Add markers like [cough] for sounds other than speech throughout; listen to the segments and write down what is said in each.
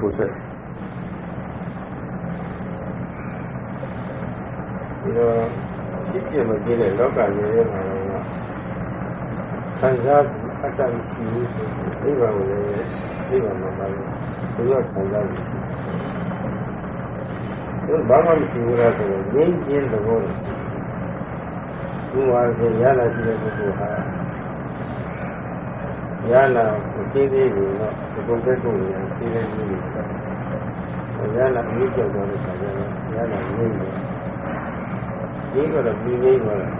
process. ဒီတော့ဖြစ်ပြမပြည့်တဲ့လောကကြီးရဲ့မှာတော့ခံစားအတ္တရှိဘူးဆိုအိဗံကိုလည်းအိဗံမှာပါလို့ဘုရားခံစားပြီးဒီဘာမှမရှိဘူးလားဆိုတော့ငြိမ်းချင်းသဘောလို့ဒီမှာဆိုရလာရှိတဲ့ပုဂ္ဂိုလ်ဟာ ရလာကိုသိသေးဘူးတော့ဒီပုံသက်ကိုလည်းသိသေးဘူးရလာအမြင့်ကျော်သွားတဲ့ခါကျတော့ရလာငြိမ်းတယ်ဒီကတော့ပြီးနေပါလား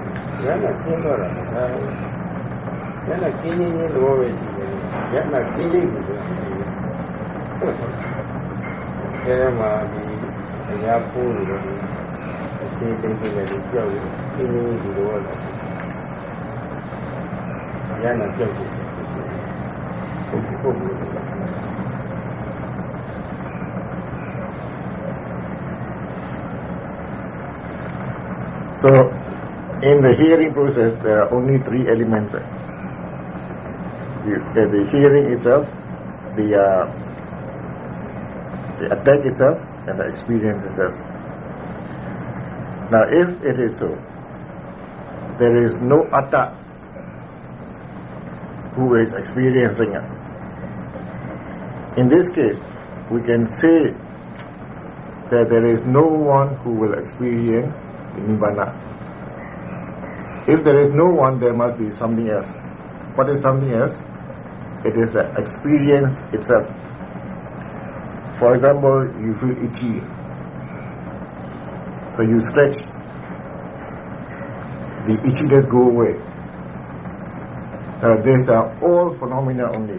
ရလာကျင်းတော့တာဒါရလာကျင်းရင်းချင်းသဘောပဲရှိတယ်ရလာကျင်းရင်းကိုဆိုတာအဲမှာဒီအရာပိုးနေတော့အခြေတိတ်တိတ်လည်းကြောက်တယ်ကျင်းရင်းဒီလိုတော့ရလာကြောက် So, in the hearing process, there are only three elements. The hearing itself, the, uh, the attack itself, and the experience itself. Now, if it is so, there is no atta who is experiencing it. In this case, we can say that there is no one who will experience the Nibbana. If there is no one, there must be something else. What is something else? It is the experience itself. For example, you feel itchy. So you stretch. The itchiness go away. Uh, these are all phenomena only.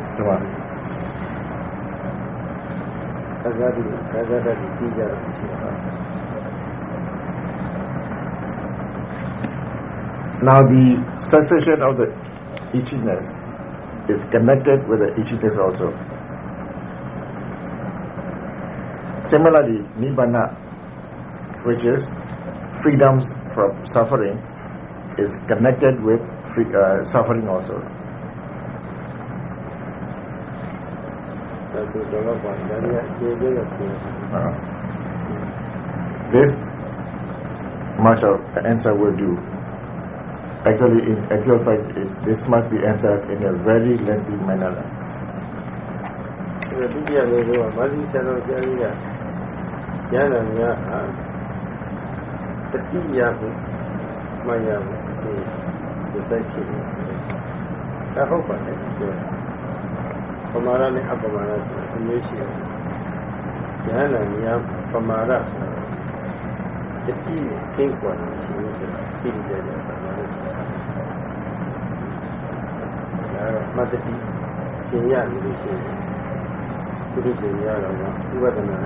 Now the cessation of the itchiness is connected with the itchiness also. Similarly, Nibbana, which is freedom from suffering, is connected with free, uh, suffering also. Uh, this much of answer will do. Actually, in actual fact, it, this must be answered in a very lengthy manner. ဒီ ပမာဒနဲ့အပမာဒဆိုတာအမျိုးရှိတယ်။ဉာဏ်နဲ့ဉာဏ်ပမာဒဆိုတာတတိယကိစ္စကိုရှိနေတယ်ပြည်တယ်ပမာဒဆိုတာ။ဒါကမတတိရှင်ရလို့ရှိတယ်။ပုရိသေရတော့ကဥပဒနာ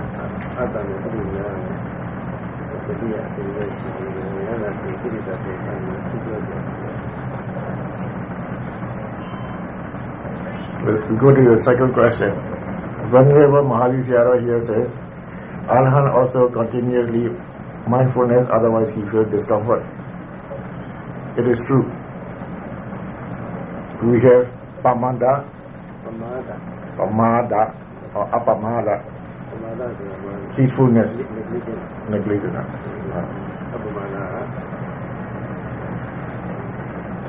အတ္တနဲ့ပုရိသေရတော့တတိယအရှင်ရရှိတယ်။ဉာဏ်နဲ့ပုရိသေတဲ့အခါမှာသူပြောတယ် Let's go to the second question. Venerable Mahari Siara here says, Arhan also continually mindfulness, otherwise he feels discomfort. It is true. We have Pamada, Pamada, Pamada or Apamada, Pamada, heedfulness, negligence,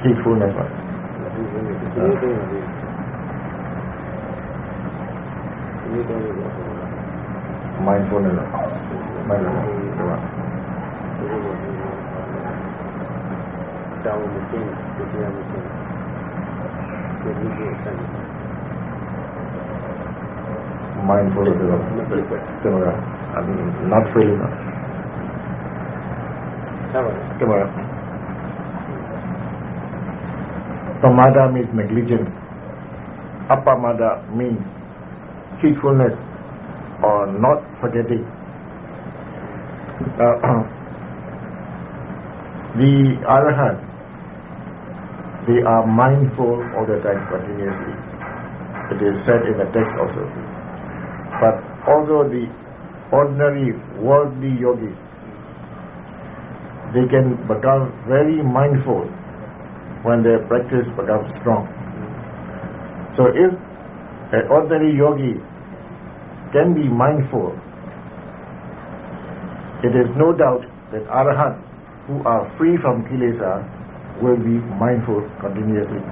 heedfulness. Peacefulness. mindfulness. Mindfulness. Down machine, Vidya. Mindfulness is similar. I mean, not free enough. Similar. Pamada means negligence. Apamada means heedfulness. or not forgetting. Uh, [clears throat] the Arahant, they are mindful all the time continuously. It is said in the text also. But also the ordinary worldly yogis, they can become very mindful when their practice becomes strong. So if an ordinary yogi can be mindful, it is no doubt that arahant who are free from kilesa will be mindful continuously.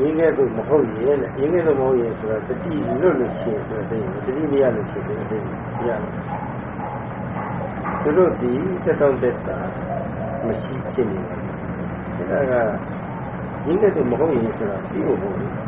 ရင်းခဲ့လို့မဟုတ်ရင်နဲ့ရင်းခဲ့လို့မဟုတ်ရင်ဆိုတာတတိလွတ်လို့ရှိရင်ဆိုတဲ့တတိမရလို့ရှိတယ်အဲ့ဒီရသူတို့ဒီတက်တော့တက်တာမရှိဖြစ်နေတယ်ဒါကရင်းခဲ့လို့မဟုတ်ရင်ဆိုတာပြီးဖို့မဟုတ်ဘူး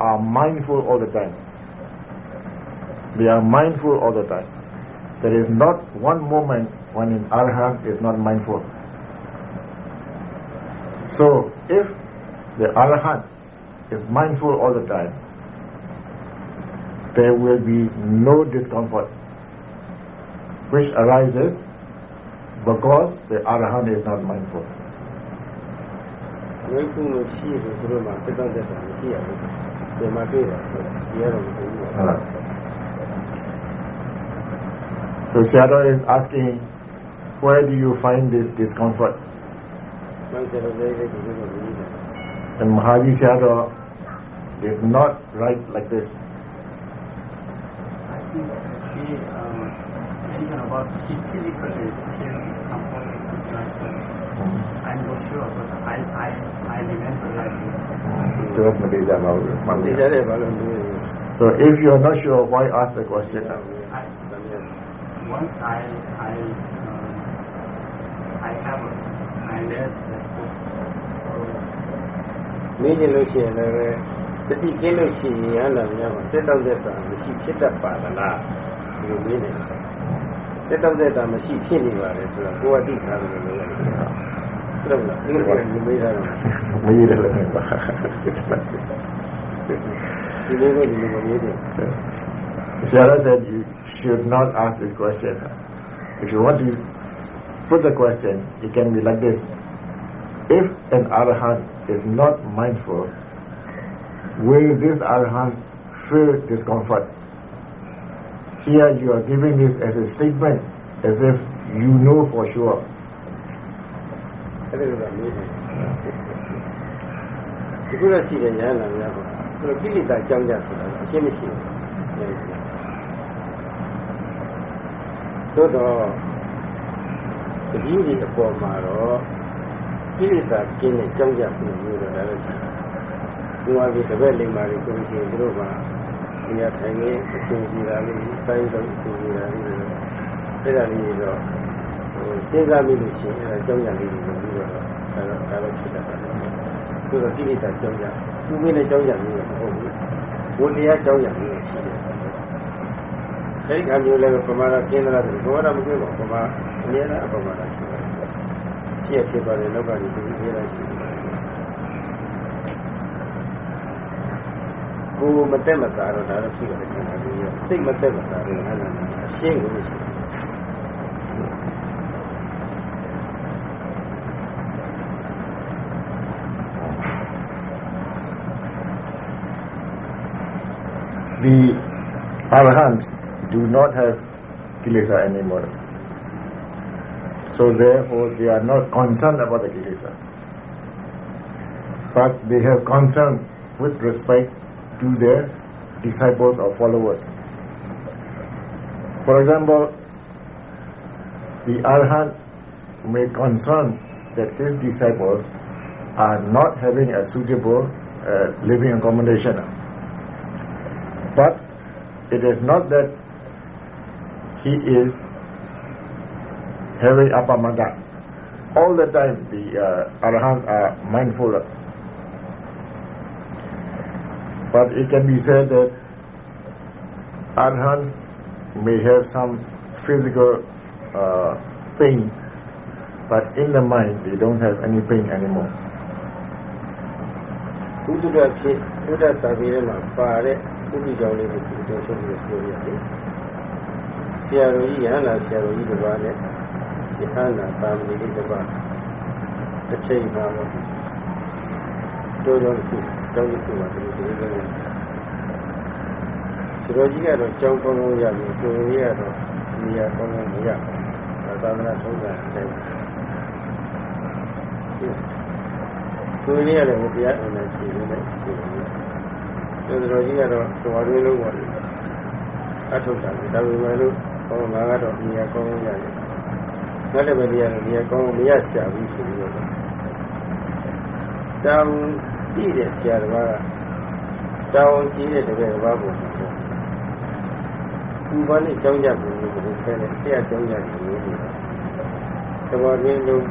are mindful all the time. They are mindful all the time. There is not one moment when an Arhat is not mindful. So if the Arahant is mindful all the time, there will be no discomfort which arises because the Arahant is not mindful. So Shadow is asking, where do you find this discomfort? And Mahavi Shadow is not right like this. I think he, um, mentioned about she physically feels discomfort. I'm not sure, but I, I, I remember that. Terus berbeza bahawa ဒီ maknanya. ကြတဲ့ဘာလို့လဲ So if you are not sure, why ask the question? I, once I, I, um, I have, a, I read that book. So မင်းကျင်လို့ရှိရင်လည်းတတိကင်းလို့ရှိရင်ဟလာများမှာတက်တော့တက်တာမရှိဖြစ်တတ်ပါလားဒီလိုမင်းနေတက်တော့တက်တာမရှိဖြစ်နေပါလေဆိုတော့ကိုယ်ကသိထားတယ်လို့ရတယ်ဟုတ်လားဒီလိုမျိုးမေးတာ [laughs] muy a said you should not ask this question. If you want to put the question, it can be like this. If an arahant is not mindful, will this arahant feel discomfort? Here you are giving this as a statement, as if you know for sure. အဲ့ဒါကမေးတယ်ဒီကုရရှိတဲ့ညာလာများပေါ့သူတို့ကိလေသာကြောင်းကြဆိုတာအရှင်းမရှိဘူးသို့တော့တတိယအပေါ်မှာတော့ကိလေသာကျင်းတဲ့ကြောင်းကြမှုမျိုးတော့လည်းရှိတယ်ဒီမှာဒီတပည့်လိမ္မာတွေဆိုလို့ရှိရင်သူတို့ကဒီရထိုင်နေအရှင်ကြီးတာလေးစိုင်းတော့အရှင်ကြီးတာလေးအဲ့ဒါလေးတော့ဟိုစဉ်းစားမိလို့ရှိရင်အဲကြောင်းကြလေးတွေပြီးတော့ဒါတော့ဒါတော့ဖြစ်တတ်တယ် သူတို့ကိလေသာကြောင်းကြသူမင်းနဲ့ကြောင်းကြမျိုးမဟုတ်ဘူးဝိတရားကြောင်းကြမျိုးရှိတယ်အဲဒီအမျိုးလည်းပမာဏကျင်းလာတယ်ဘောရမကျင်းပါပမာအများအားပမာဏရှိတယ်ဖြစ်ရဖြစ်ပါတယ်လောကကြီးဒီလိုရရှိတယ်ကိုယ်မတက်မသာတော့ဒါတော့ရှိတယ်ခန္ဓာကြီးရစိတ်မတက်မသာတော့ဟဲ့လားအရှင်းကိုရှိတယ် arahants do not have kilesa anymore. So therefore they are not concerned about the kilesa. But they have concern with respect to their disciples or followers. For example, the arahant may concern that his disciples are not having a suitable uh, living accommodation. But it is not that he is having apamada. All the time the uh, arahants are mindful. But it can be said that arahants may have some physical uh, pain, but in the mind they don't have any pain anymore. ဘုဒ္ဓဖြစ်ဘုဒ္ဓသာသနာမှာပါတဲ့ ဘုဒ္ဓကြောင့်လေးကိုဒီလိုချုပ်ပြီးပြောရတယ်။ဆရာတော်ကြီးရဟန္တာဆရာတော်ကြီးတစ်ပါးနဲ့ယဟန္တာသာမဏေလေးတစ်ပါးတစ်ချိန်ပါတော့တိုးတော့ခုတောင်းခုပါဒီလိုဒီလိုလေးဆရာကြီးကတော့ကြောင်းကောင်းကောင်းရပြီကိုယ်ကြီးကတော့နေရာကောင်းကောင်းမရဘူးသာသနာထုံးတာအတိုင်းကိုယ်ကြီးရတယ်ဘုရားအမှန်ရှိတယ်လေ ရှိတယ်တော်တော်ကြီးကတော့တော်ရင်းလုံးပါအထုတ်တာဒါပေမဲ့လို့ဟောငါကတော့နေရာကောင်းကောင်းရတယ်ငါလည်းပဲနေရာနေရာကောင်းကောင်းမရချဘူးဆိုပြီးတော့တောင်းကြည့်တဲ့ဆရာတော်ကတောင်းကြည့်တဲ့တကယ်ဘာကိုဒီဘာနဲ့ကြောင်းကြဘူးလို့ပြောတယ်ဆရာကြောင်းကြတယ်လို့ပြောတယ်တော်ရင်းလုံး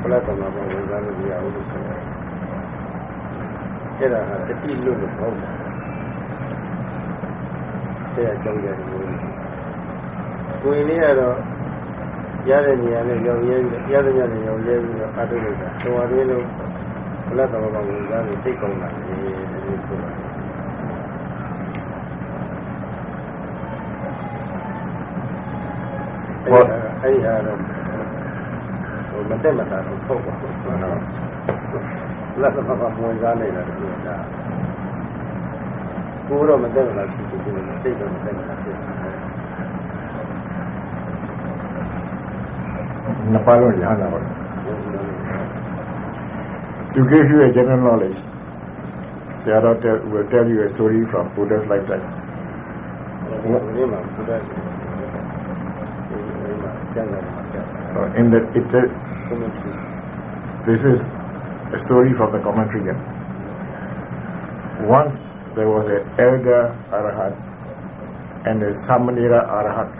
ဘုရားတော်မှာဝင်စားလို့ရအောင်လို့ဆိုတယ် အဲ့ဒါဟာတတိလို့မဟုတ်ဘူးဆရာကြောင်းကြတယ်လို့ကိုယ်လေးကတော့ရတဲ့နေရာနဲ့ရောင်ရဲရတဲ့ညနဲ့ရောင်ရဲပြီးတော့အားထုတ်လိုက်တာတော်ရင်းလုံးဘုရားတော်မှာဝင်စားလို့သိကောင်းတာလေလို့ဆိုတာအဲ့ဒါအဲ့ဒီဟာတော့ဟိုမတက်မတာတော့ပေါ့ပါဆိုတော့ လက်သမားကဝင်စားနေတာတူတာကိုတော့မတက်မတာဖြစ်ဖြစ်ဒီလိုစိတ်တော့မတက်မတာဖြစ်တယ် Nepal or Jhana. To give you a general knowledge, Sayadaw tell, will tell you a story from Buddha's lifetime. ဒီမှာဘုရားဒီမှာကျန်တယ်မှာကျန် Uh, in the, it, uh, ကိုမရှိ this is a story from the commentary again. Once there was an elder Arahat and a Samanera Arahat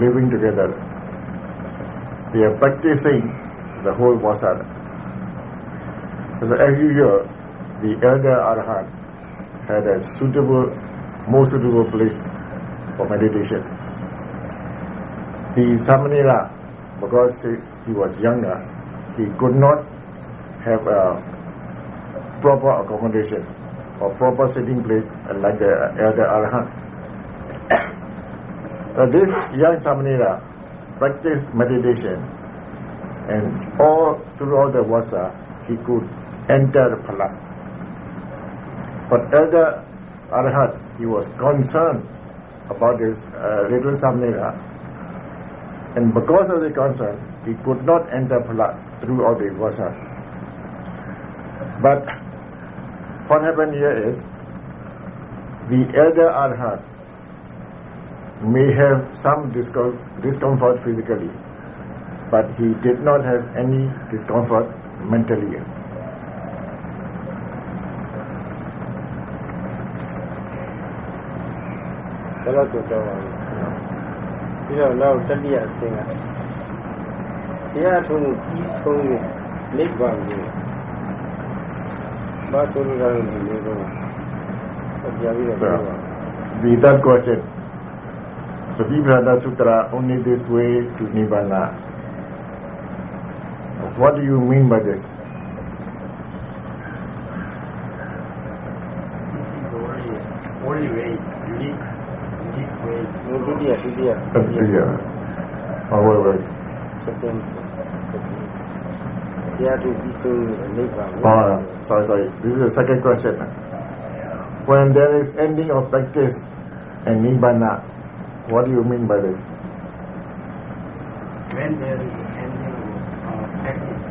living together. They are practicing the whole Vasana. So as usual, the elder Arahat had a suitable, most suitable place for meditation. The Samanera, because he was younger, he could not have a proper accommodation or proper sitting place like the elder Arahant. [coughs] So this young Samanera practiced meditation and all throughout the Vasa he could enter Phala. But elder Arhat, he was concerned about this uh, little Samanera and because of the concern, he could not enter Phala throughout the Vasa. But what happened here is the elder Arhat may have some discom- discomfort physically, but he did not have any discomfort mentally. ဒါတော့ဆိုတော့ပါဘူးပြီးတော့နောက်တတိယအဆင့်ကတရားထုံးမှုပြီးဆုံးရင်နိဗ္ဗာန်ကို The third question. So Vibhrada Sutra only this way to Nibbana. What do you mean by this? only way, unique, unique way. No, Vidya, Vidya. Vidya. Oh, wait, wait. စတင်တရားထုံးပြီးဆုံးရင်နိဗ္ဗာန်ကို Oh, sorry, sorry. This is the second question. When there is ending of practice and Nibbana, what do you mean by this? When there is ending uh, practice,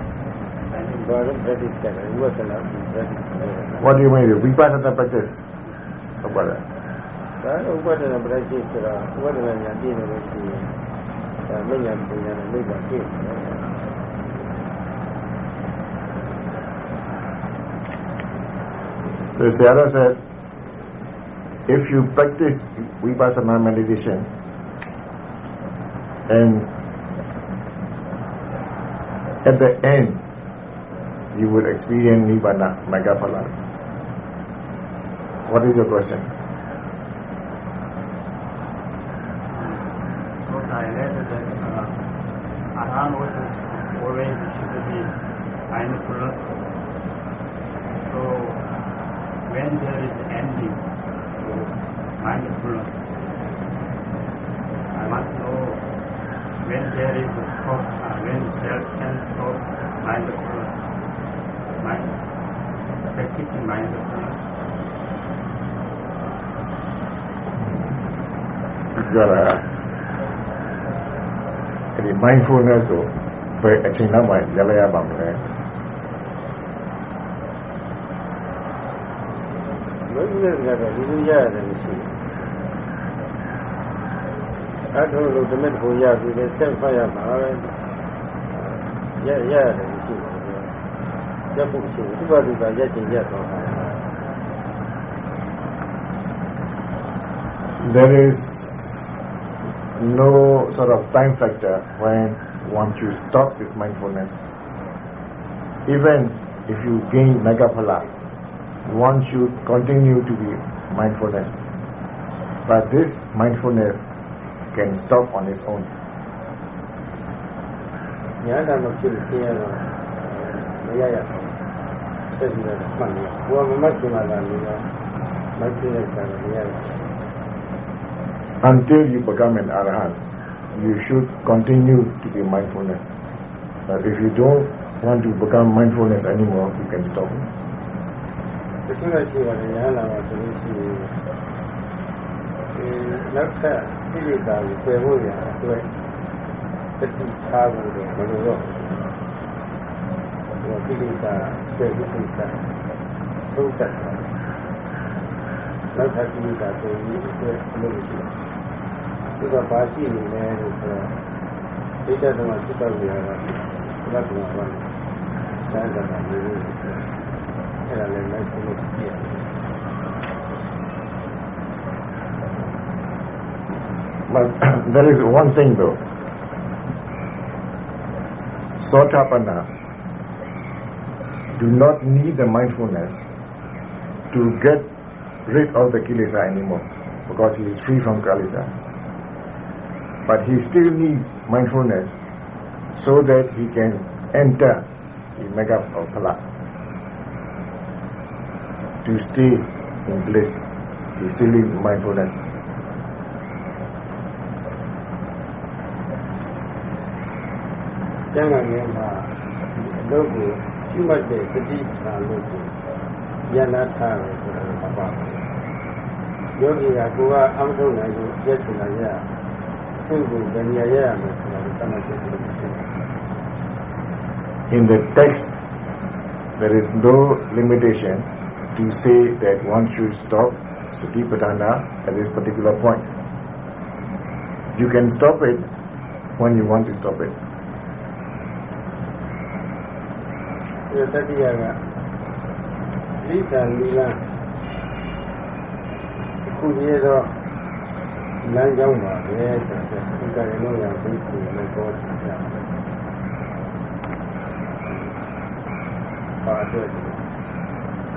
I mean, ဘာလို့ practice ကြတယ်ဝိပဿနာ practice ကြတယ် What do you mean? Vipassana practice? How about that? ဒါဥပဒနာ practice ဆိုတာဥပဒနာညာပြည့်နေလို့ရှိရင်ဒါမညာပညာနဲ့နိဗ္ဗာန်ပြည့်တယ် ် So Sayadaw said, if you practice vipassana meditation and at the end you will experience nibbana, magaphala. What is your question? Because I read that uh, Arhan should be mindful So when there is ending, mindfulness, I want to know when there is a stop, uh, when there can stop mindfulness, mind, practicing mindfulness. ပြောတာအဲ့ဒီ mindfulness ကိုဘယ်အချိန်နောက်မှရလဲရပါမလဲ There is no sort of time factor when one should stop this mindfulness. Even if you gain magaphala, one should continue to be mindfulness. But this mindfulness can stop on its own. Until you become an arahant, you should continue to be mindfulness. But if you don't want to become mindfulness anymore, you can stop. တချို့ကရှိပါတယ်ညာလာပါဆိုလို့ရှိရင်အဲနောက်ထပ်ပြိတ္တာကိုပယ်ဖို့ရအတွက်တတိထားဖို့တော့မလိုတော့ဘူးဒီပြိတ္တာပယ်ဖို့ကိစ္စသုံးသက်တာနောက်ထပ်ပြိတ္တာဆိုရင်အတွက်အလုပ်ရှိတယ်သူကဘာရှိနေလဲလို့ဆိုတော့ဒိဋ္ဌသမစိတ္တဝိဟာရဘုရားကဘာလဲသံဃာမျိုး era. But [coughs] there is one thing though. Sotapanna do not need the mindfulness to get rid of the kilesa anymore because he is free from kilesa. But he still needs mindfulness so that he can enter the mega of To stay in bliss, he still needs mindfulness. ကျမ်းဂန်ထဲမှာအလုပ်ကိုရှိမှတ်တဲ့တတိသာလို့ကိုယန္နာထားတယ်ဆိုတာကပါယောဂီကကိုကအမထုတ်နိုင်ဘူးရက်ချင်လာရသူ့ကိုဗဉာရရမယ်ဆိုတာကိုသတ်မှတ်ချက်ပြုလို့ရှိတယ် In the text, there is no limitation To say that once you stop satipatthana at this particular point. You can stop it when you want to stop it.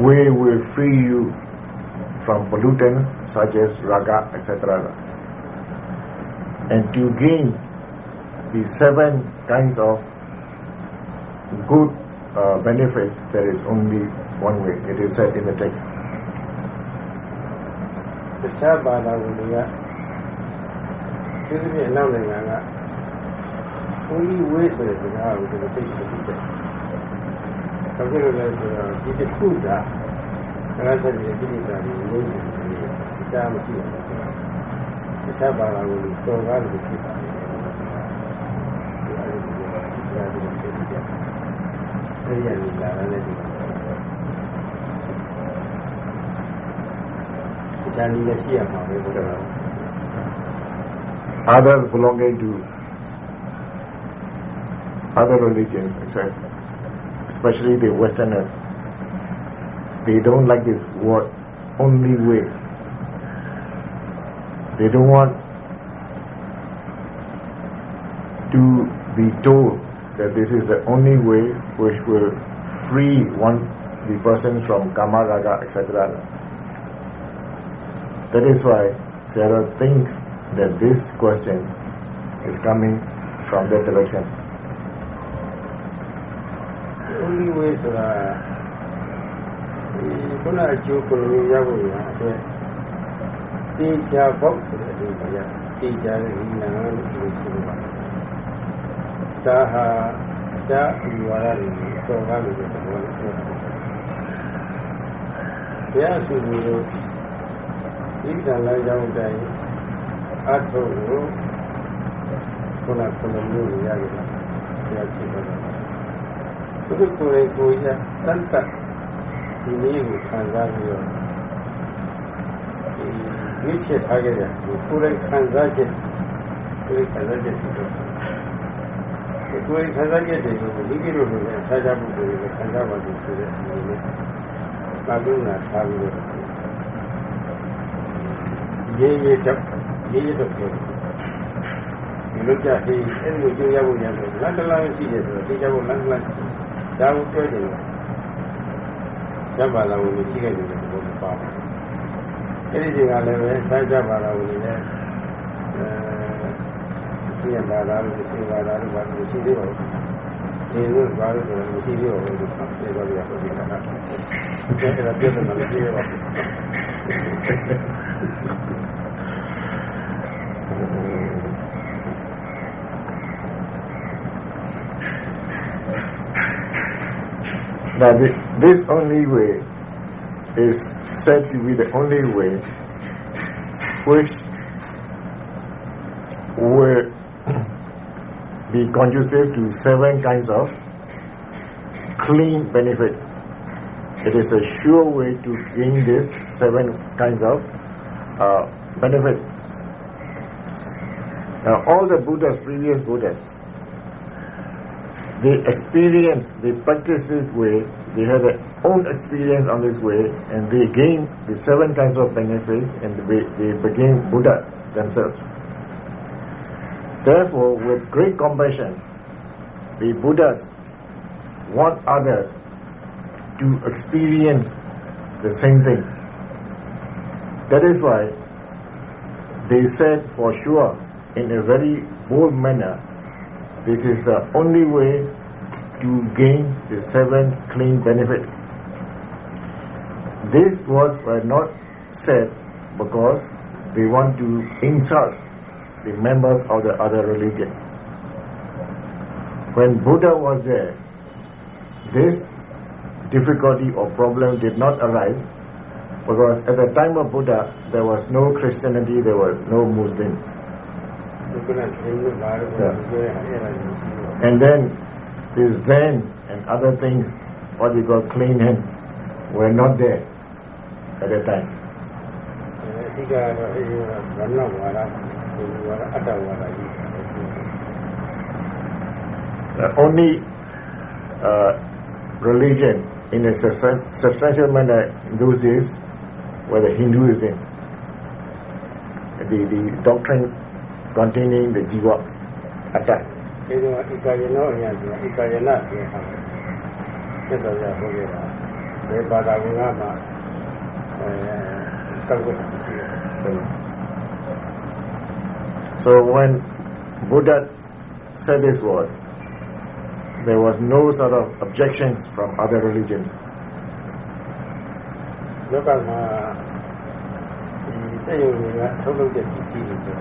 way will free you from pollutants such as raga, etc. And to gain the seven kinds of good uh, benefits, there is only one way. It is said in the text. တခြားဘာသာဝင်တွေကဒီလိုမျိုးအနောက်နိုင်ငံကဘုန်းကြီးဝေးဆိုတဲ့စကားကိုသူတို့သိတယ်သိတယ်။ ဘာဖြစ်လို့လဲဆိုတော့ဒီတစ်ခုသာဒါကဆက်ပြီးပြိတ္တာတွေငြိမ့်နေတယ်အချားမရှိဘူးဆိုတာအချားပါလာလို့တော်ကားလို့ဖြစ်တာလေဒီအရေးကြီးတာဒီအရေးကြီးတာအဲ့ရနေလာတယ်ဒီအချားနည်းလည်းရှိရမှာပဲဘုရား Others belonging to other religions, except especially the Westerners, they don't like this word only way. They don't want to be told that this is the only way which will free one the person from kama raga etc. That is why Sarah thinks that this question is coming from that direction. Only way ဆိုတာဒီခုနအကျိုးကိုရဖို့ရအတွက်တေချာပေါက်ဆိုတဲ့အဓိပ္ပာယ်ရတေချာတဲ့ဉာဏ်လို့ပြောဆိုပါဒါဟာဒါအယူဝါဒတွေတော်ကားလို့ပြောတယ်ဘုရားဆိုလို့ဒီကံလိုက်ကြောင်းတိုင်းအထုကိုခုနကလည်းမျိုးရရတယ်ဘုရားကြည့်ပါတော့ သူတို့ကိုယ်ကိုယ်ရစမ်းတက်ဒီနည်းကိုခံစားပြီးတော့ဒီရွေးချယ်ထားခဲ့တဲ့ကိုယ်ကိုယ်ခံစားချက်ကိုယ်ခံစားချက်ရှိတော့ကိုယ်ခံစားချက်တွေကိုမိမိတို့လိုနဲ့ဆားကြမှုတွေကိုခံစားပါလို့ဆိုတဲ့အနေနဲ့ပါလို့နာထားပြီးတော့ရေးရေးတော့ရေးရေးတော့ပြောဒီလိုကြဟေးအဲ့လိုကြိုးရဖို့ရတယ်လမ်းတလမ်းရှိတယ်ဆိုတော့သိကြဖို့လမ်းတလမ်း ဒါကိုပြောတယ်ကျမ်းပါလာဝင်ရှိခဲ့တယ်ဘုရားပါအဲ့ဒီချိန်ကလည်းပဲစမ်းကြပါလာဝင်နဲ့အဲသိရပါလားလို့သိပါလားလို့ဘာလို့ရှိသေးပါ့ဒီလိုဘာလို့ဆိုမရှိသေးပါဘူးလို့ပြောကြရတော့ဒီကနေ့အဲ့ဒါပြောတယ်မလို့ပြောပါ Now, this, this only way is said to be the only way which will be conducive to seven kinds of clean benefit. It is a sure way to gain these seven kinds of uh, benefit. Now, all the Buddhas, previous Buddhas, they experience, they practice this way, they have their own experience on this way, and they gain the seven kinds of benefits, and they, they became Buddha themselves. Therefore, with great compassion, the Buddhas want others to experience the same thing. That is why they said for sure, in a very bold manner, this is the only way to gain the seven clean benefits. These words were not said because they want to insult the members of the other religion. When Buddha was there, this difficulty or problem did not arise because at the time of Buddha there was no Christianity, there was no Muslim. And then the Zen and other things, what we call clean hand, were not there at that time. The only uh, religion in a substantial manner in those days was the Hinduism. The, the doctrine containing the Jiva attack. ဒီကဣကာယနောအညာဆိုတာဣကာယနာပြောတာသက်တော်ရဟောခဲ့တာဘယ်ဘာသာဝင်ကမှအဲတောက်ွက်ရှိတယ် So when Buddha said this word, there was no sort of objections from other religions. လောကမှာဒီစိတ်ယုံတွေကထုတ်လုပ်တဲ့ပစ္စည်းတွေဆို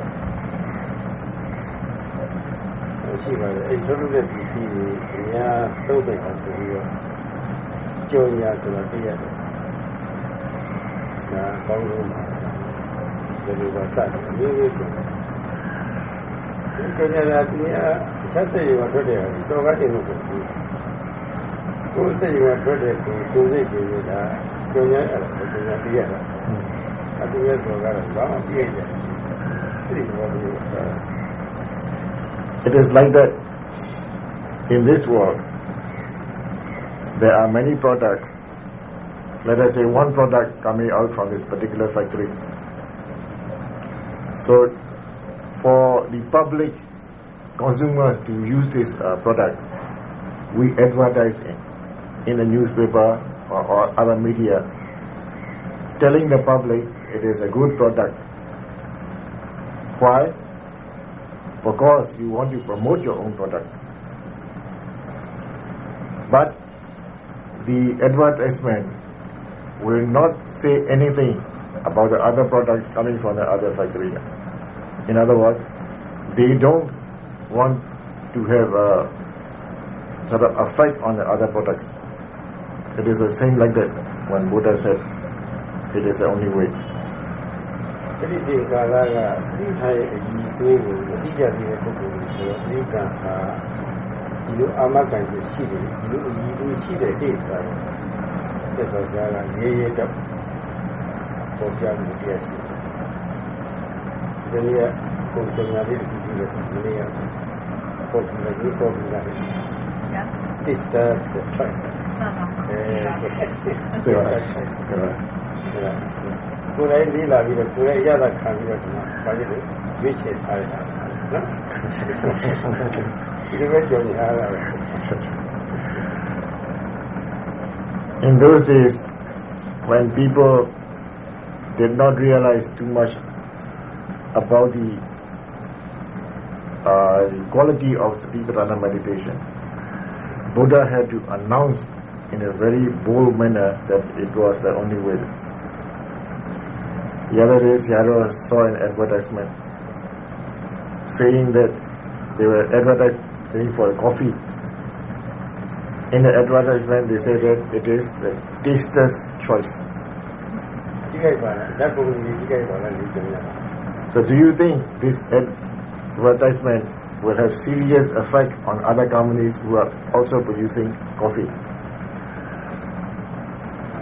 ရှိပါတယ်အဲထုတ်လုပ်တဲ့ပစ္စည်းတွေအများသုံးတဲ့အခါဆိုပြီးတော့ကြော်ညာဆိုတော့သိရတယ်ဒါကောင်းလို့မှာဒီလိုပါစတယ်အမျိုးမျိုးဆိုဒီကနေ့ကဒီအချက်စိတ်ရောထွက်တယ်တော့ကတင်လို့ကိုကိုယ်စိတ်ရောထွက်တယ်ကိုကိုယ်စိတ်ကိုဒါကျုံရအဲ့ဒါကျုံရပြရတာအတူရဲ့ဆိုတော့ဘာမှပြည့်တယ်ဒီလိုမျိုး It is like that in this world. There are many products. Let us say one product coming out from this particular factory. So, for the public consumers to use this uh, product, we advertise in, in the newspaper or, or other media, telling the public it is a good product. Why? Because you want to promote your own product. But the advertisement will not say anything about the other product coming from the other factory. In other words, they don't want to have a sort of effect on the other products. It is the same like that when Buddha said it is the only way. သွေးကိုအတိအကျပြည့်တဲ့ပုဂ္ဂိုလ်တွေဆိုတော့ဒီကံဟာဒီလိုအာမခံချက်ရှိတယ်ဒီလိုအကြီးအကျယ်ရှိတဲ့တိတ်ဆိုတာသက်တော်ကြားကရေရေတော့ပေါ်ပြမှုတရားရှိတယ်ဒီနေ့ကိုယ်တင်ရတဲ့ဒီလိုဒီနေ့ပေါ်ပြတဲ့ဒီပေါ်ပြတဲ့ sister the first အဲကိုယ်လည်းလေးလာပြီးတော့ကိုယ်လည်းရတာခံပြီးတော့ဒီမှာပါရတယ် [laughs] In those days, when people did not realize too much about the uh, quality of the meditation, Buddha had to announce in a very bold manner that it was the only way. The other days, Yaro saw an advertisement saying that they were advertising for coffee. In the advertisement, they say that it is the taster's choice. ဒီကိစ္စပါလားဓာတ်ပုံကြီးဒီကိစ္စပါလားဒီကိစ္စ So, do you think this advertisement will have serious effect on other companies who are also producing coffee?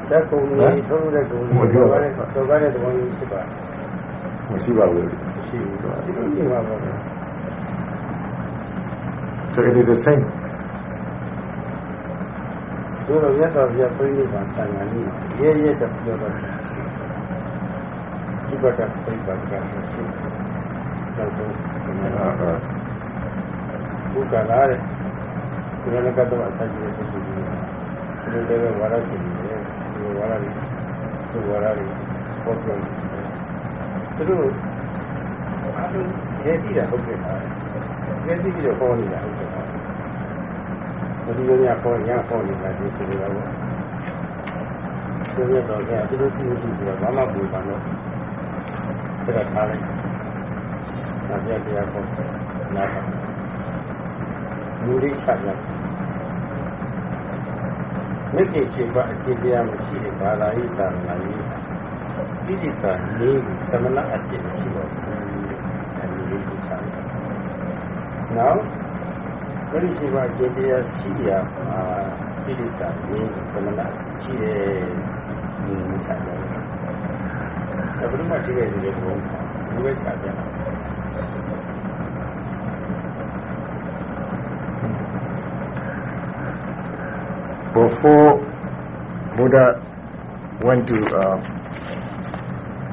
ဓာတ်ပုံကြီးထုတ်တဲ့ပုံကြီးတော့လည်းတော့လည်းတဘောကြီးဖြစ်ပါ မရှိပါဘူး ရှိဘူးဒီလိုနေပါပါ So it is the same. တို့တော့ရတော့ပြပြိဋိဘံဆံဃာနည်းရဲရဲတပြောတော့ဒီဘက်ကပြိဋိဘံကရှိတော့တော့ Uh, uh, ဘုကလာတဲ့ဒီလိုကတော့အဆက်ကြီးဖြစ်ပြီးဒီလိုလည်းဝါရရှိနေတယ်ဒီဝါရလေးဒီဝါရလေးပေါ်ပြောနေတယ်သူတို့ အားလုံးရဲပြီးတာဟုတ်ကဲ့ပါရဲပြီးပြီးတော့ပေါ်နေတာဟုတ်ကဲ့ပါဒီလိုညပေါ်ညပေါ်နေတာဒီလိုတော့ဒီလိုတော့ကသူတို့ကြည့်ကြည့်ပြီးတော့ဘာမှမပူပါတော့ပြတ်ထားလိုက်နာပြတရားပေါ်နာပါလူရိချရမြစ်ကြီးချိန်ပါအကျင့်တရားမရှိတဲ့ဘာသာရေးသာနာရေးဣတိတာနေသမဏအကျင့်ရှိတော့အဲဒီ နောက်ပရိစီဝဂျေတရာရှိရာအာပိဋိတာမြေသမဏရှိတယ်ဒီမှာဆက်ပြီးမှတိရဲ့ဒီလိုဒီဝဲချပြန် Before Buddha went to ah, uh,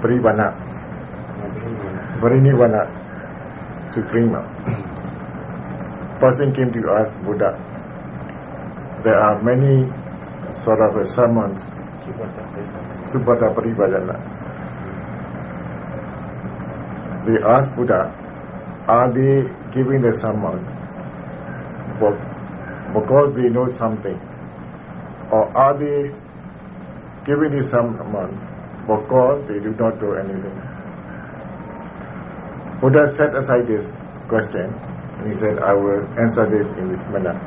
Parivana, Parinivana, Suprema, person came to ask Buddha, there are many sort of uh, sermons, Subhata Parivajana. They asked Buddha, are they giving the sermon for, because they know something? Or are they giving the sermon because they do not do anything? Buddha set aside this question and he said, I will answer this in this manner.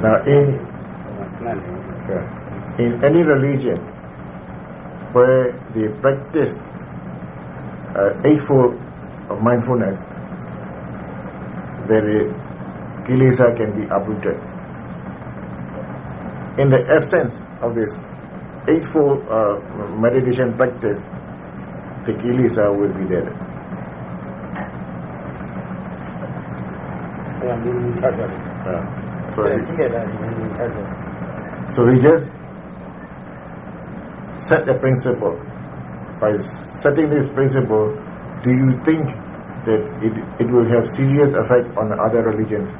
Now, in, in any religion where they practice uh, eightfold of mindfulness, there is kilesa can be uprooted. In the absence of this eightfold uh, meditation practice, Tekili Sahab will be there. So, we just set a principle. By setting this principle, do you think that it, it will have serious effect on other religions?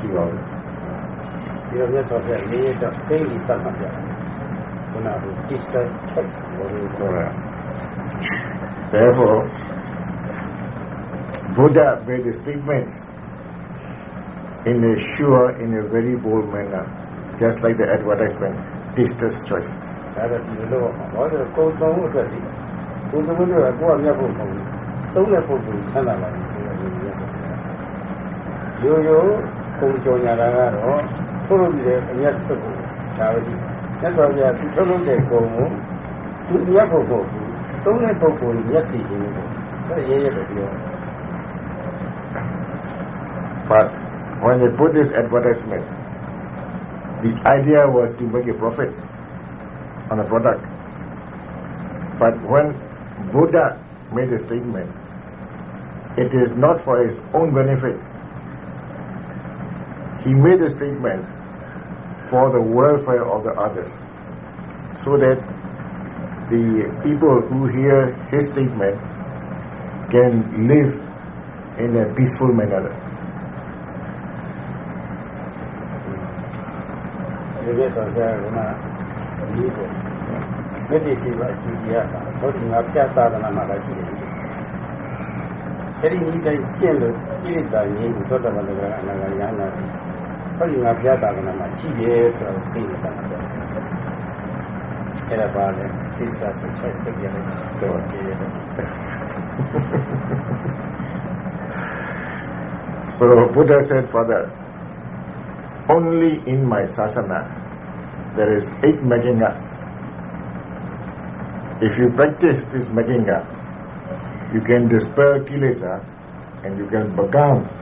She goes. ဒီလိုမျိုးတော့ပြလေးရတော့သိပြီးတတ်မှတ်ပြခုနက distance check ဘောလို့ပြောတာ Therefore, Buddha made a statement in a sure, in a very bold manner, just like the advertisement, taster's choice. ဒါတော့ဒီလိုတော့ဘာလို့ကိုယ်သုံးအတွက်ဒီကိုယ်သုံးအတွက်ကကိုယ်ကမြတ်ဖို့ပုံသုံးတဲ့ပုံကိုဆန်းလာပါလိမ့်မယ်ရိုးရိုးပုံကြောညာတာကတော့ထုတ်လို့ပြီးတဲ့အမြတ်သက်ကိုဒါပဲ ဒီမြတ်စွာဘုရားသူထုတ်လို့တဲ့ကုံကိုသူမြတ်ဖို့ပုံဘူးသုံးတဲ့ပုံကိုမြတ်တည်ခြင်းကိုဒါရဲရဲပဲပြော But when they put this advertisement, the idea was to make a profit on a product. But when Buddha made a statement, it is not for his own benefit. He made a statement for the welfare of the others, so that the people who hear his statement can live in a peaceful manner. ဒီလိုဆိုကြကမှဒီကိုမြတ်တိစီပါအကြည့်ရတာဟောဒီငါပြသနာမှာလည်းရှိတယ်အဲ့ဒီဒီတိုင်းကျင့်လို့ဣရိတာရင်းကိုသောတပန်ကအနာဂါယနာ So Buddha said, Father, only in my sasana there is eight magganga. If you practice this magganga, you can dispel kilesa and you can become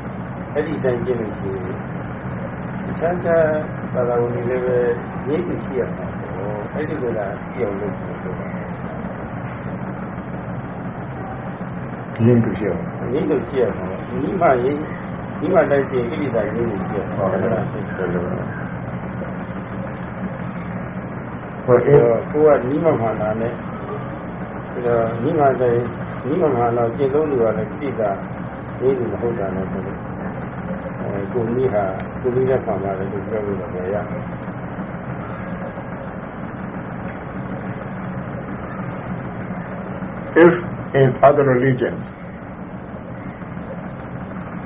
အဲ့ဒီတိုင်းကျင့်လို့ရှိရင်တခြားခြားဘာသာဝင်တွေလည်းပဲရည်ပြီးရှိရမှာပေါ့အဲ့ဒီကပြောင်းလို့ပြောလို့ပါ Link to share. ရည်လို့ရှိရမှာဒီမှရည်ဒီမှတိုင်းကျင့်ဣတိတာရည်လို့ရှိရမှာဟုတ်လား For အဲ့ if တော့ကိုကနိမမှန်တာနဲ့အဲ့တော့နိမတိုင်းနိမမှန်တော့ကျင့်သုံးလူကလည်းပြိတာရေးလူမဟုတ်တာနဲ့ဆို တော့အဲကိုမိဟာကိုမိတဲ့ခံပါတယ်လို့ပြောလို့တော့ရ if in other religions,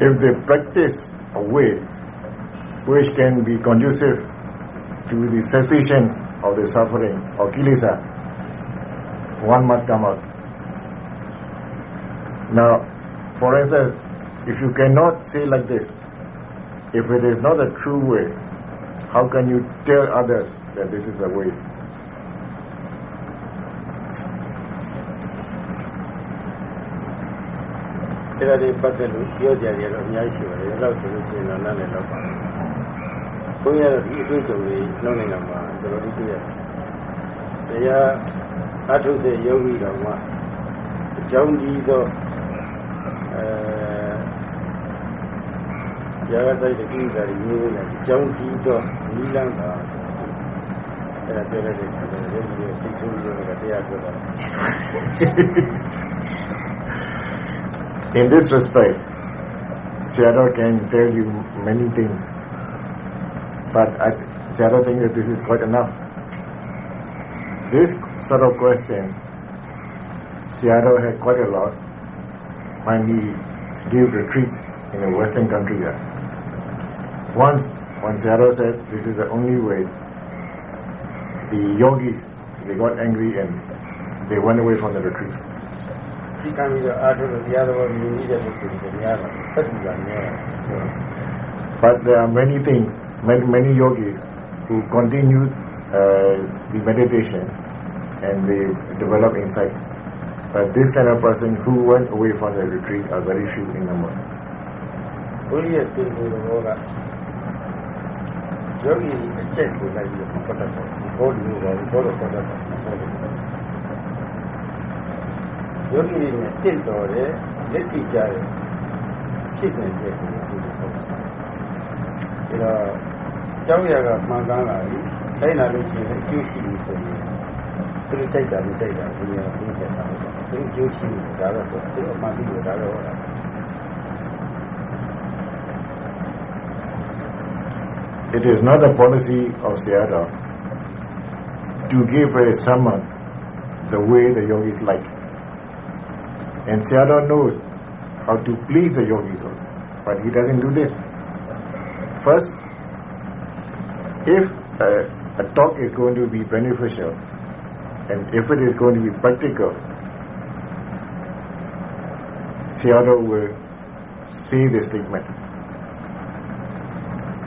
if they practice a way which can be conducive to the cessation of the suffering or kilesa, one must come out. Now, for instance, if you cannot say like this, if it is not a true way, how can you tell others that this is the way? အဲ့ [laughs] In this respect, Sayadaw can tell you many things, but I, Sayadaw thinks that this is quite enough. This sort of question, Sayadaw had quite a lot when he gave retreats in a Western country there. Once, when Sayadaw said this is the only way, the yogis, they got angry and they went away from the retreat. But there are many things, many, many yogis who continue uh, the meditation and they develop insight. But this kind of person who went away from the retreat are very few in number. ဘုရားရဲ့ပြင်ကိုယ်တော်ကယောဂီအကျက်ကိုလိုက်ပြီးတော့ပတ်သက်တယ်ဘောဓိကိုဘောဓိပတ်သက်တယ်ယောဂီတွေနဲ့တင့်တော်တယ်လက်ကြည့်ကြတယ်ဖြစ်နေတဲ့ကိုယ်ကိုပြောတာဒါတော့ကျောင်းရကမှန်ကန်လာပြီတိုင်းလာလို့ရှိရင်အကျိုးရှိပြီဆိုရင်သူတို့ကြိုက်တာမကြိုက်တာဘုရားသိတဲ့တာပေါ့သူတို့အကျိုးရှိတယ်ဒါတော့သူအမှန်တည်းကိုဒါတော့ It is not the policy of Sayadaw to give a sermon the way the yogis like. And Sayadaw knows how to please the yogis but he doesn't do this. First, if a, a talk is going to be beneficial and if it is going to be practical, Sayadaw will say the statement.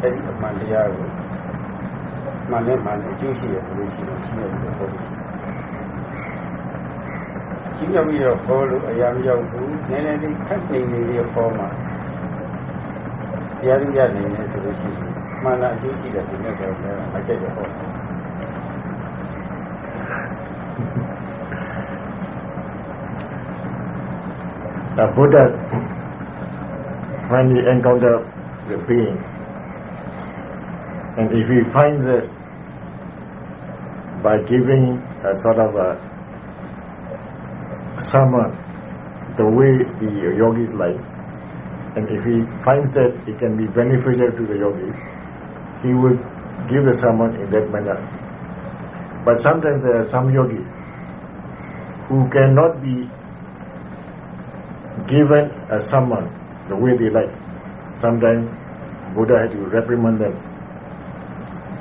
အဲ့ဒီအမှန်တရားကိုမှန်နဲ့မှန်နဲ့အကျိုးရှိရဆိုလို့ရှိရင်ချီးမြောက်ပြီးတော့ခေါ်လို့ချီးမြောက်ပြီးတော့ခေါ်လို့အရာမရောက်ဘူးနည်းနည်းလေးခက်နေနေလေးခေါ်မှာတရားရရနိုင်တယ်ဆိုလို့ရှိရင်မှန်လားအကျိုးရှိတယ်ဆိုတဲ့ကောလည်းမကြိုက်တော့ဟုတ် The Buddha, when he encountered the being, and if he finds this by giving a sort of a sermon the way the yogis like, and if he finds that it can be beneficial to the yogis, he will give the sermon in that manner. But sometimes there are some yogis who cannot be given a sermon the way they like. Sometimes Buddha had to reprimand them.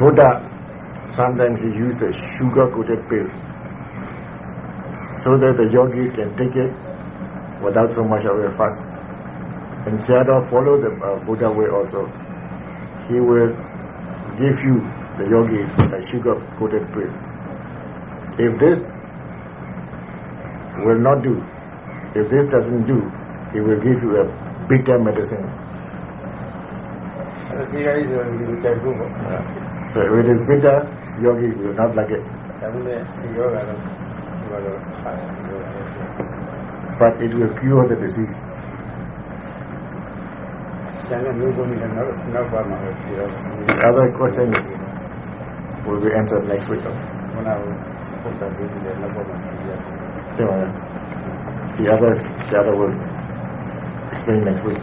Buddha sometimes he used a sugar coated pill so that the yogi can take it without so much of a fast. And Sayadaw follow the uh, Buddha way also. He will give you the yogis, the sugar-coated priests. If this will not do, if this doesn't do, he will give you a bitter medicine. So if it is bitter, yogi will not like it. But it will cure the disease. Another question we will enter the next week. Yeah, the other, the other will explain next week.